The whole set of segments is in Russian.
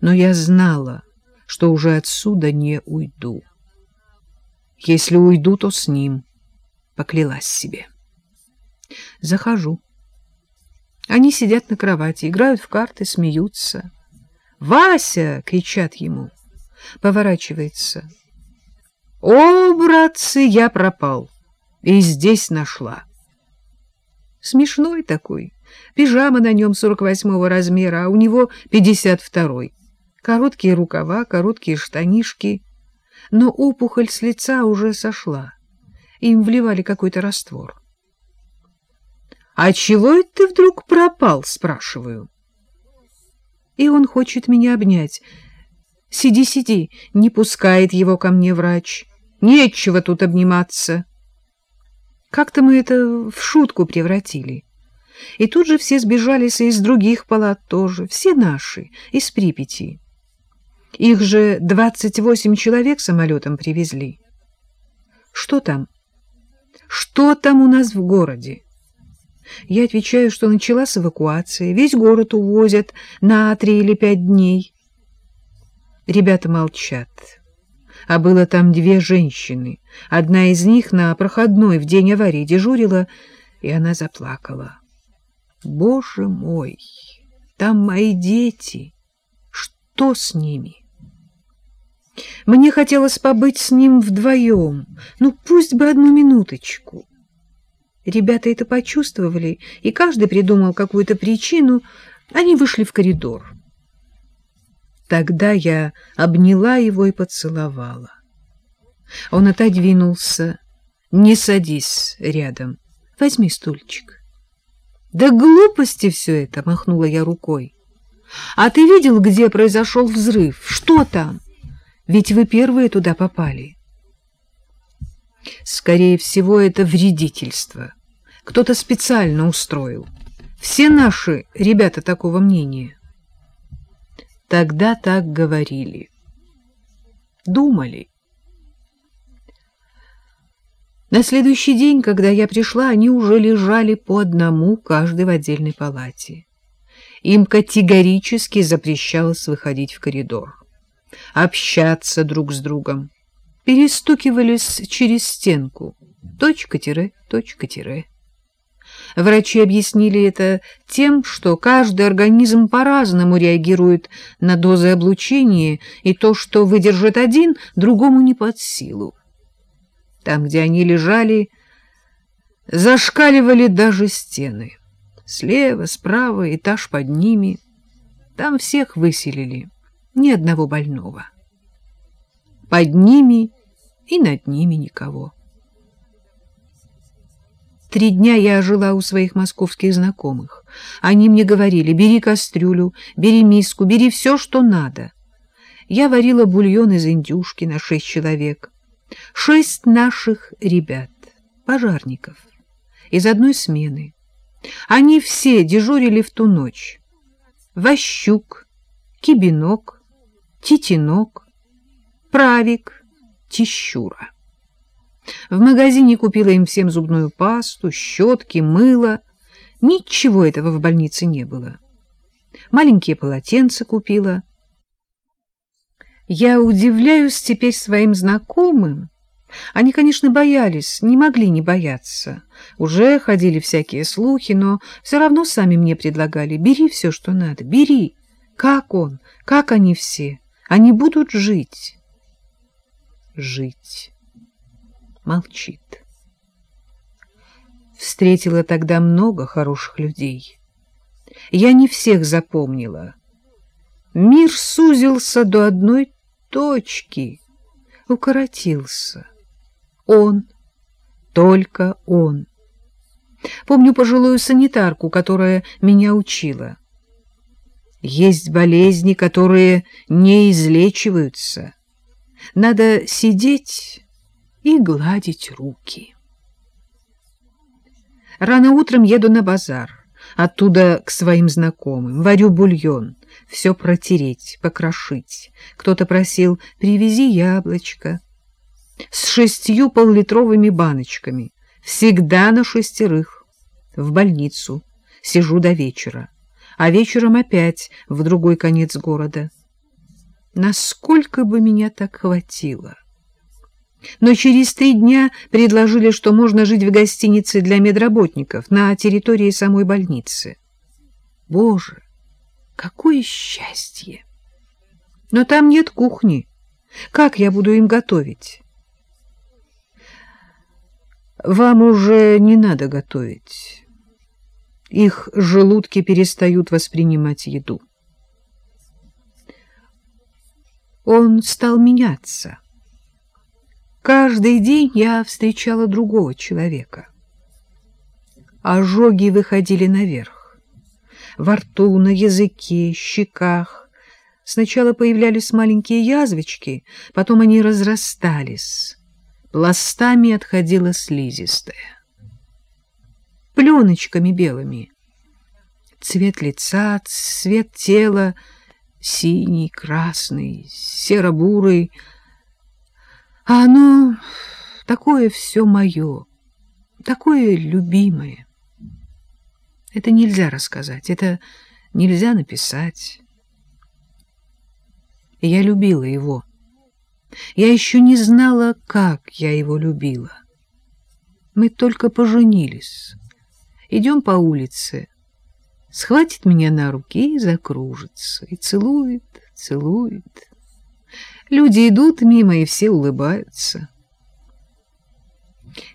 Но я знала, что уже отсюда не уйду. Если уйду, то с ним, поклялась себе. Захожу. Они сидят на кровати, играют в карты, смеются. «Вася!» — кричат ему. Поворачивается. «О, братцы, я пропал!» И здесь нашла. Смешной такой. Пижама на нем 48-го размера, а у него 52-й. Короткие рукава, короткие штанишки. Но опухоль с лица уже сошла. Им вливали какой-то раствор. «А чего это ты вдруг пропал?» — спрашиваю. И он хочет меня обнять. «Сиди, сиди!» — не пускает его ко мне врач. «Нечего тут обниматься!» Как-то мы это в шутку превратили. И тут же все сбежались из других палат тоже, все наши, из Припяти. Их же двадцать восемь человек самолетом привезли. Что там? Что там у нас в городе? Я отвечаю, что началась эвакуация, весь город увозят на три или пять дней. Ребята молчат. А было там две женщины. Одна из них на проходной в день аварии дежурила, и она заплакала. Боже мой, там мои дети. Что с ними? Мне хотелось побыть с ним вдвоем, ну пусть бы одну минуточку. Ребята это почувствовали, и каждый придумал какую-то причину. Они вышли в коридор. Тогда я обняла его и поцеловала. Он отодвинулся. «Не садись рядом. Возьми стульчик». «Да глупости все это!» — махнула я рукой. «А ты видел, где произошел взрыв? Что там? Ведь вы первые туда попали». Скорее всего, это вредительство. Кто-то специально устроил. Все наши ребята такого мнения. Тогда так говорили. Думали. На следующий день, когда я пришла, они уже лежали по одному, каждый в отдельной палате. Им категорически запрещалось выходить в коридор, общаться друг с другом. Перестукивались через стенку. Точка-тире, точка-тире. Врачи объяснили это тем, что каждый организм по-разному реагирует на дозы облучения, и то, что выдержит один, другому не под силу. Там, где они лежали, зашкаливали даже стены. Слева, справа, этаж под ними. Там всех выселили, ни одного больного. Под ними и над ними никого. Три дня я жила у своих московских знакомых. Они мне говорили, бери кастрюлю, бери миску, бери все, что надо. Я варила бульон из индюшки на шесть человек. Шесть наших ребят, пожарников, из одной смены. Они все дежурили в ту ночь. Ващук, Кибинок, Титинок, Правик, Тищура. В магазине купила им всем зубную пасту, щетки, мыло. Ничего этого в больнице не было. Маленькие полотенца купила. Я удивляюсь теперь своим знакомым. Они, конечно, боялись, не могли не бояться. Уже ходили всякие слухи, но все равно сами мне предлагали. Бери все, что надо, бери. Как он, как они все? Они будут жить. Жить молчит. Встретила тогда много хороших людей. Я не всех запомнила. Мир сузился до одной точки, укоротился. Он, только он. Помню пожилую санитарку, которая меня учила. Есть болезни, которые не излечиваются. Надо сидеть и гладить руки. Рано утром еду на базар, оттуда к своим знакомым, варю бульон, все протереть, покрошить. Кто-то просил «привези яблочко» с шестью поллитровыми баночками, всегда на шестерых, в больницу, сижу до вечера, а вечером опять в другой конец города. насколько бы меня так хватило. Но через три дня предложили, что можно жить в гостинице для медработников на территории самой больницы. Боже, какое счастье! Но там нет кухни. Как я буду им готовить? Вам уже не надо готовить. Их желудки перестают воспринимать еду. Он стал меняться. Каждый день я встречала другого человека. Ожоги выходили наверх. Во рту, на языке, щеках. Сначала появлялись маленькие язвочки, потом они разрастались. Пластами отходила слизистая. Пленочками белыми. Цвет лица, цвет тела — синий, красный, серо-бурый. А оно такое все мое, такое любимое. Это нельзя рассказать, это нельзя написать. я любила его. Я еще не знала, как я его любила. Мы только поженились. Идем по улице, схватит меня на руки и закружится, и целует, целует. Люди идут мимо, и все улыбаются.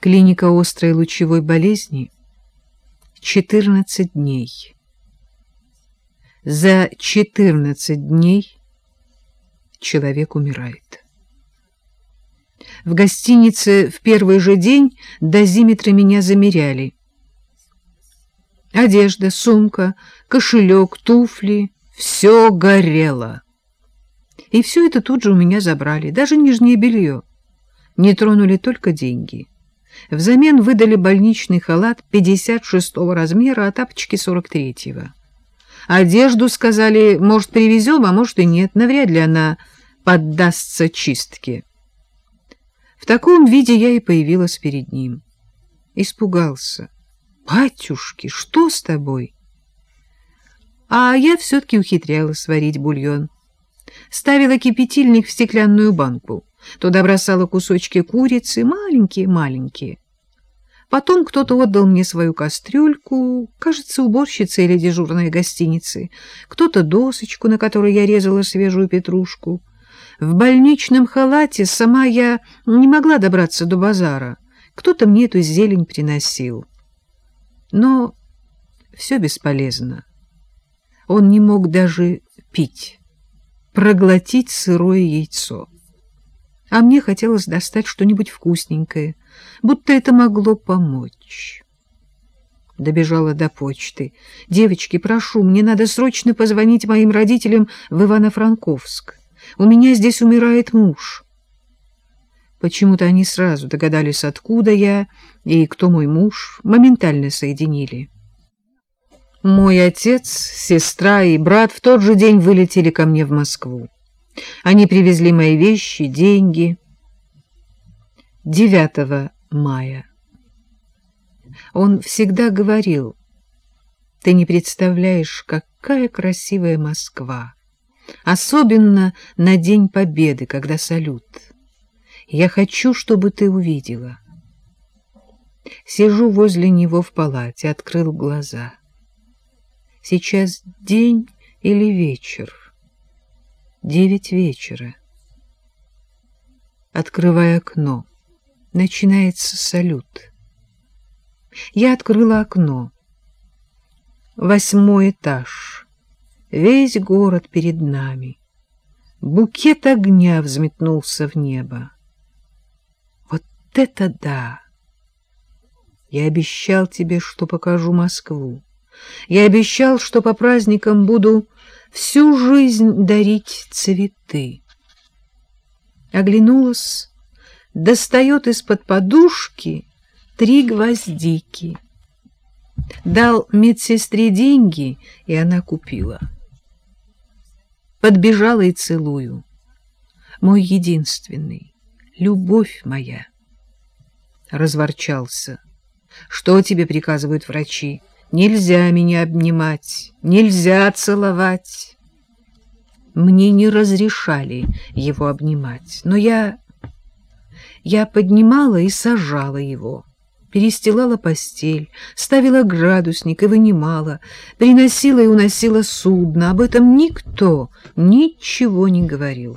Клиника острой лучевой болезни. 14 дней. За 14 дней человек умирает. В гостинице в первый же день дозиметры меня замеряли. Одежда, сумка, кошелек, туфли — все горело. И все это тут же у меня забрали, даже нижнее белье. Не тронули только деньги. Взамен выдали больничный халат 56-го размера, а тапочки 43-го. Одежду, сказали, может, привезем, а может и нет. Навряд ли она поддастся чистке. В таком виде я и появилась перед ним. Испугался. «Батюшки, что с тобой?» А я все-таки ухитрялась сварить бульон. Ставила кипятильник в стеклянную банку. Туда бросала кусочки курицы, маленькие-маленькие. Потом кто-то отдал мне свою кастрюльку, кажется, уборщица или дежурной гостиницы, кто-то досочку, на которой я резала свежую петрушку. В больничном халате сама я не могла добраться до базара. Кто-то мне эту зелень приносил. Но все бесполезно. Он не мог даже пить, проглотить сырое яйцо. А мне хотелось достать что-нибудь вкусненькое, будто это могло помочь. Добежала до почты. «Девочки, прошу, мне надо срочно позвонить моим родителям в Ивано-Франковск. У меня здесь умирает муж». Почему-то они сразу догадались, откуда я и кто мой муж, моментально соединили. Мой отец, сестра и брат в тот же день вылетели ко мне в Москву. Они привезли мои вещи, деньги. 9 мая. Он всегда говорил, ты не представляешь, какая красивая Москва, особенно на День Победы, когда салют. Я хочу, чтобы ты увидела. Сижу возле него в палате, открыл глаза. Сейчас день или вечер? Девять вечера. Открывая окно. Начинается салют. Я открыла окно. Восьмой этаж. Весь город перед нами. Букет огня взметнулся в небо это да! Я обещал тебе, что покажу Москву. Я обещал, что по праздникам буду всю жизнь дарить цветы. Оглянулась, достает из-под подушки три гвоздики. Дал медсестре деньги, и она купила. Подбежала и целую. Мой единственный, любовь моя разворчался. Что тебе приказывают врачи? Нельзя меня обнимать, нельзя целовать. Мне не разрешали его обнимать, но я... Я поднимала и сажала его, перестилала постель, ставила градусник и вынимала, приносила и уносила судно. Об этом никто ничего не говорил.